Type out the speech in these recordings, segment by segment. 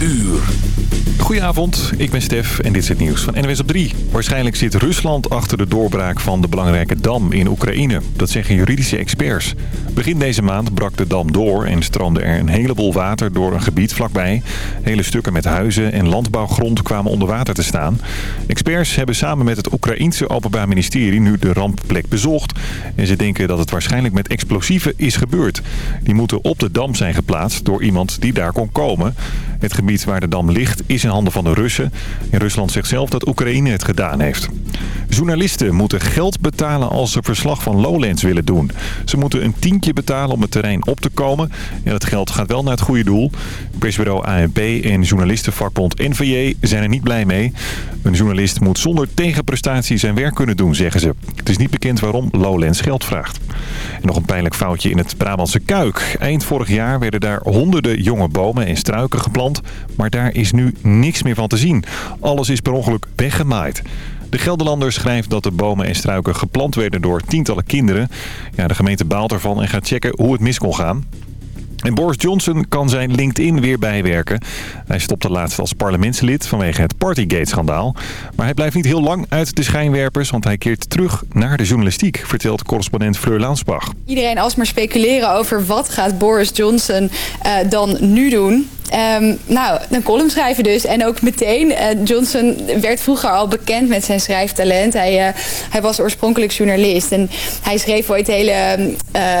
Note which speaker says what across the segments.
Speaker 1: uur.
Speaker 2: Goedenavond, ik ben Stef en dit is het nieuws van NWS op 3. Waarschijnlijk zit Rusland achter de doorbraak van de belangrijke dam in Oekraïne. Dat zeggen juridische experts. Begin deze maand brak de dam door en stroomde er een heleboel water door een gebied vlakbij. Hele stukken met huizen en landbouwgrond kwamen onder water te staan. Experts hebben samen met het Oekraïense Openbaar Ministerie nu de rampplek bezocht. En ze denken dat het waarschijnlijk met explosieven is gebeurd. Die moeten op de dam zijn geplaatst door iemand die daar kon komen. Het gebied waar de dam ligt is in van de Russen. En Rusland zegt zelf dat Oekraïne het gedaan heeft. Journalisten moeten geld betalen als ze verslag van Lowlands willen doen. Ze moeten een tientje betalen om het terrein op te komen. En dat geld gaat wel naar het goede doel. Persbureau ANP en journalistenvakbond NVJ zijn er niet blij mee. Een journalist moet zonder tegenprestatie zijn werk kunnen doen, zeggen ze. Het is niet bekend waarom Lowlands geld vraagt. En nog een pijnlijk foutje in het Brabantse Kuik. Eind vorig jaar werden daar honderden jonge bomen en struiken geplant. Maar daar is nu niks meer van te zien. Alles is per ongeluk weggemaaid. De Gelderlander schrijft dat de bomen en struiken geplant werden door tientallen kinderen. Ja, de gemeente baalt ervan en gaat checken hoe het mis kon gaan. En Boris Johnson kan zijn LinkedIn weer bijwerken. Hij stopte laatst als parlementslid vanwege het Partygate-schandaal. Maar hij blijft niet heel lang uit de schijnwerpers... want hij keert terug naar de journalistiek, vertelt correspondent Fleur Laansbach.
Speaker 3: Iedereen alsmaar speculeren over wat gaat Boris Johnson uh, dan nu doen... Um, nou, een column schrijven dus. En ook meteen, uh, Johnson werd vroeger al bekend met zijn schrijftalent. Hij, uh, hij was oorspronkelijk journalist. En hij schreef ooit hele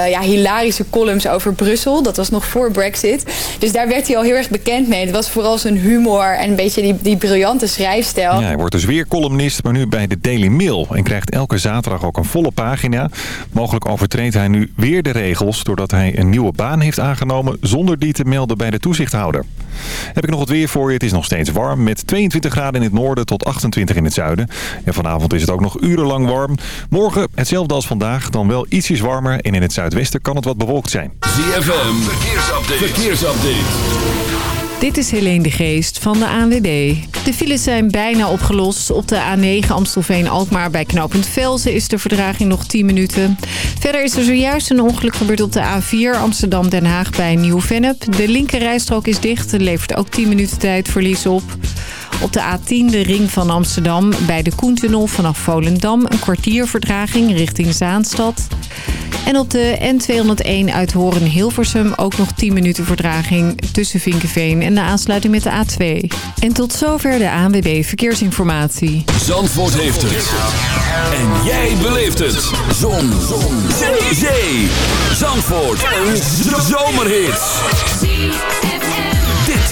Speaker 3: ja, hilarische columns over Brussel. Dat was nog voor Brexit. Dus daar werd hij al heel erg bekend mee. Het was vooral zijn humor en een beetje die, die briljante schrijfstijl.
Speaker 2: Ja, hij wordt dus weer columnist, maar nu bij de Daily Mail. En krijgt elke zaterdag ook een volle pagina. Mogelijk overtreedt hij nu weer de regels... doordat hij een nieuwe baan heeft aangenomen... zonder die te melden bij de toezichthouder. Heb ik nog wat weer voor je. Het is nog steeds warm met 22 graden in het noorden tot 28 in het zuiden. En vanavond is het ook nog urenlang warm. Morgen hetzelfde als vandaag, dan wel ietsjes warmer. En in het zuidwesten kan het wat bewolkt zijn.
Speaker 1: ZFM, verkeersupdate.
Speaker 4: Dit is Helene de Geest van de ANWB. De files zijn bijna opgelost. Op de A9 Amstelveen-Alkmaar bij knooppunt Velzen is de verdraging nog 10 minuten. Verder is er zojuist een ongeluk gebeurd op de A4 Amsterdam-Den Haag bij Nieuw-Vennep. De linkerrijstrook is dicht en levert ook 10 minuten tijdverlies op. Op de A10 de ring van Amsterdam bij de Koentunnel vanaf Volendam een kwartier verdraging richting Zaanstad. En op de N201 uit Horen-Hilversum ook nog 10 minuten verdraging tussen Vinkenveen en de aansluiting met de A2. En tot zover de ANWB Verkeersinformatie.
Speaker 1: Zandvoort heeft het. En jij beleeft het. Zon. Zon. Zee. Zandvoort. Een zomerhit.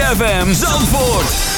Speaker 1: ZFM Zandvoort.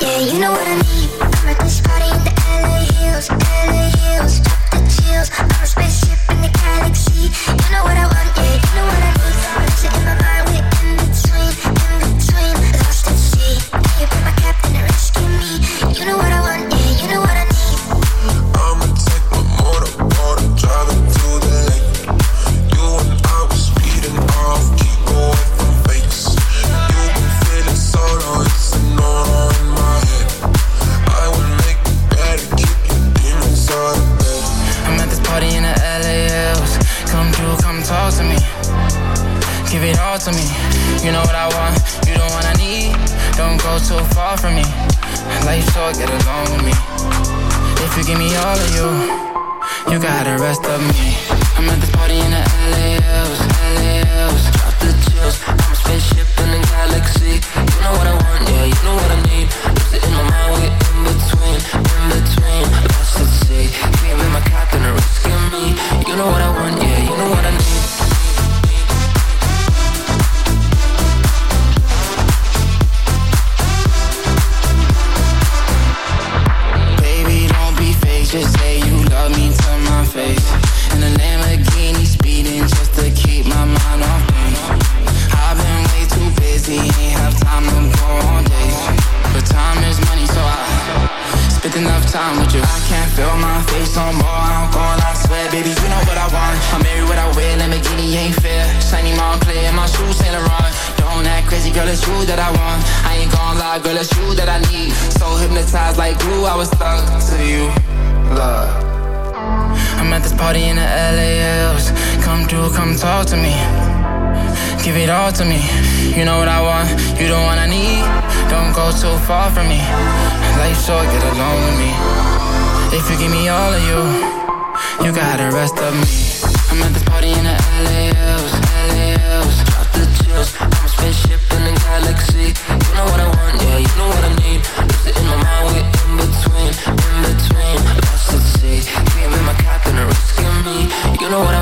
Speaker 5: Yeah, you know what I
Speaker 6: mean? talk to you, love. I'm at this party in the LALs. Come through, come talk to me. Give it all to me. You know what I want, you the one I need. Don't go too far from me. Life's short, get along with me. If you give me all of you, you got the rest of me. I'm at this party in the LALs, LALs. Drop the chills. I'm a spaceship in the galaxy. You know what I want, yeah, you know what I need. Lose it in my mind, we're in between. know what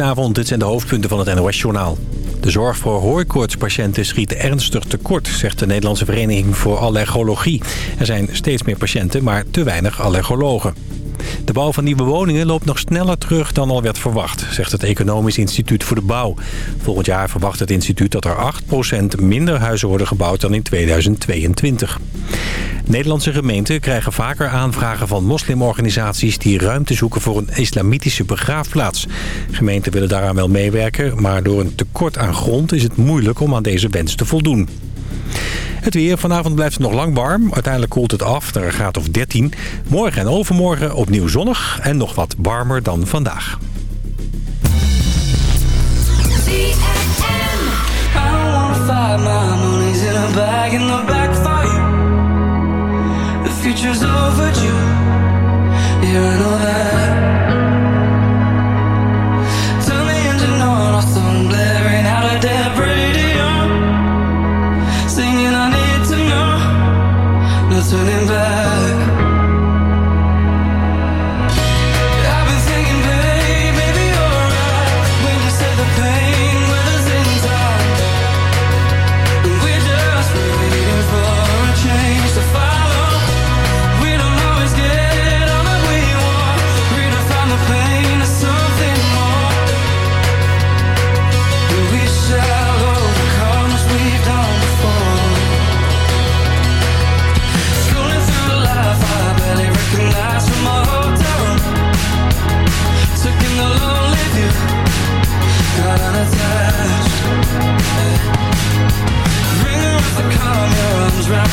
Speaker 7: Goedenavond, dit zijn de hoofdpunten van het NOS-journaal. De zorg voor hooikoortspatiënten schiet ernstig tekort, zegt de Nederlandse Vereniging voor Allergologie. Er zijn steeds meer patiënten, maar te weinig allergologen. De bouw van nieuwe woningen loopt nog sneller terug dan al werd verwacht, zegt het Economisch Instituut voor de Bouw. Volgend jaar verwacht het instituut dat er 8% minder huizen worden gebouwd dan in 2022. Nederlandse gemeenten krijgen vaker aanvragen van moslimorganisaties... die ruimte zoeken voor een islamitische begraafplaats. Gemeenten willen daaraan wel meewerken... maar door een tekort aan grond is het moeilijk om aan deze wens te voldoen. Het weer. Vanavond blijft nog lang warm. Uiteindelijk koelt het af naar een graad of 13. Morgen en overmorgen opnieuw zonnig en nog wat warmer dan vandaag.
Speaker 8: future's overdue. You're all that. Turn the engine on, our song blaring out of dead radio. Singing, I need to know. No turning back.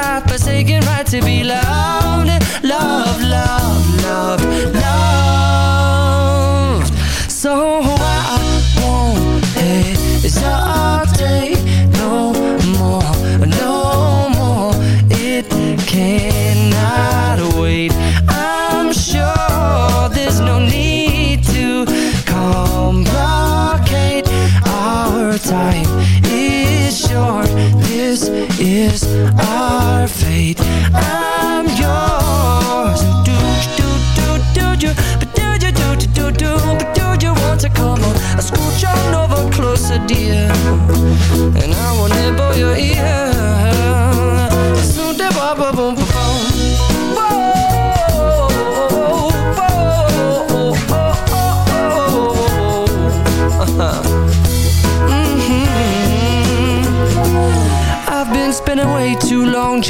Speaker 8: God-forsaken right to be loved, loved, loved, loved, loved. So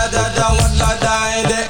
Speaker 9: da da da, what la da, da, da, da, da, da, da, da, da